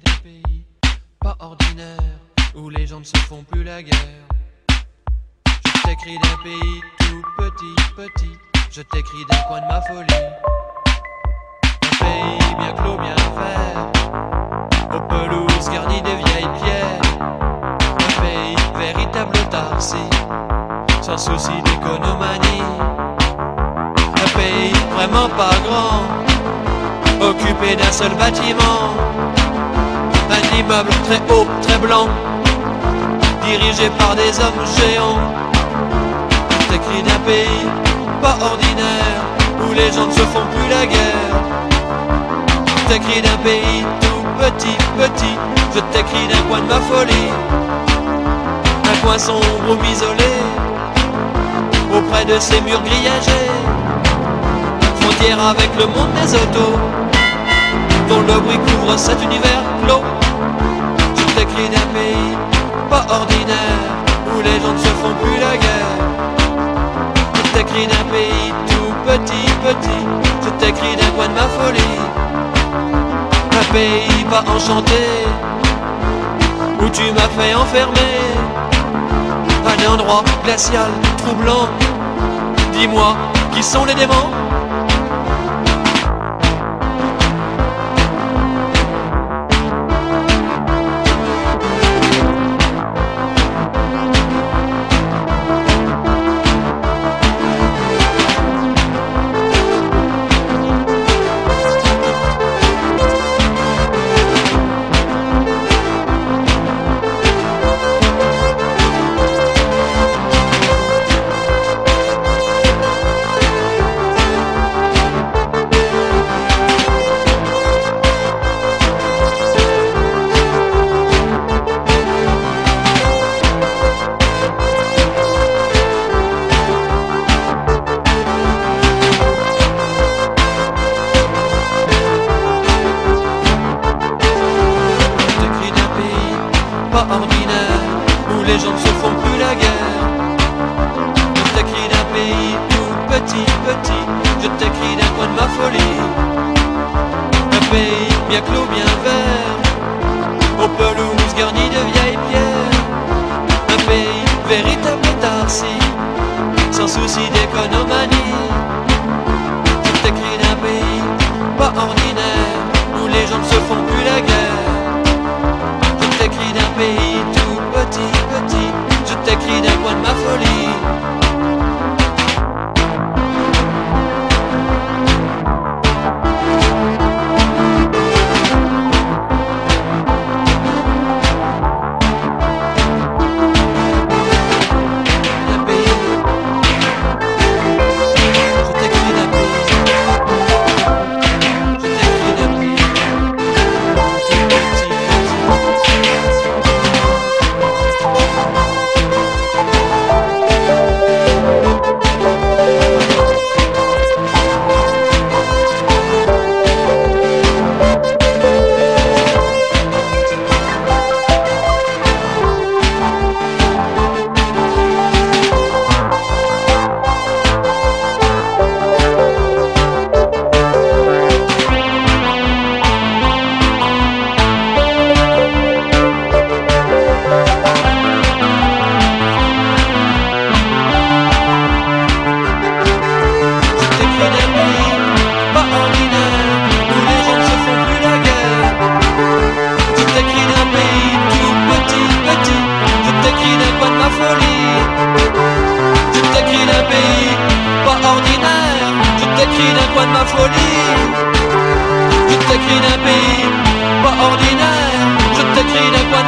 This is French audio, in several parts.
d'un pays pas ordinaire où les gens ne se font plus la guerre. Je t'écris d'un pays tout petit, petit. Je t'écris d'un coin de ma folie. Un pays bien clos, bien vert. Aux pelouses garnies de vieilles pierres. Un pays véritable tarsi. Sans souci d'économanie. Un pays vraiment pas grand. Occupé d'un seul bâtiment. Immeuble très haut, très blanc. Dirigé par des hommes géants. Je t'écris d'un pays pas ordinaire où les gens ne se font plus la guerre. Je t'écris d'un pays tout petit, petit. Je t'écris d'un coin de ma folie. Un coin sombre ou isolé auprès de ces murs grillagés. Frontière avec le monde des autos dont le bruit couvre cet univers clos. Je t'écris d'un pays pas ordinaire où les gens ne se font plus la guerre. Je t'écris d'un pays tout petit, petit. Je t'écris d'un coin de ma folie. Un pays pas enchanté où tu m'as fait enfermer. Un endroit glacial, troublant. Dis-moi, qui sont les démons? Pas ordinaire où les gens ne se font plus la guerre. Je t'écris d'un pays tout petit, petit. Je t'écris d'un coin de ma folie. Un pays bien clos, bien vert. Aux pelouses garnies de vieilles pierres. Un pays véritable tarsi, sans souci d'économanie. Je t'écris d'un pays pas ordinaire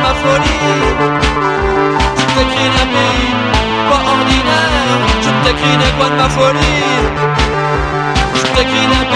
ma folie. Je t'écris d'un pays pas ordinaire. Je t'écris d'un coin de ma folie. Je t'écris d'un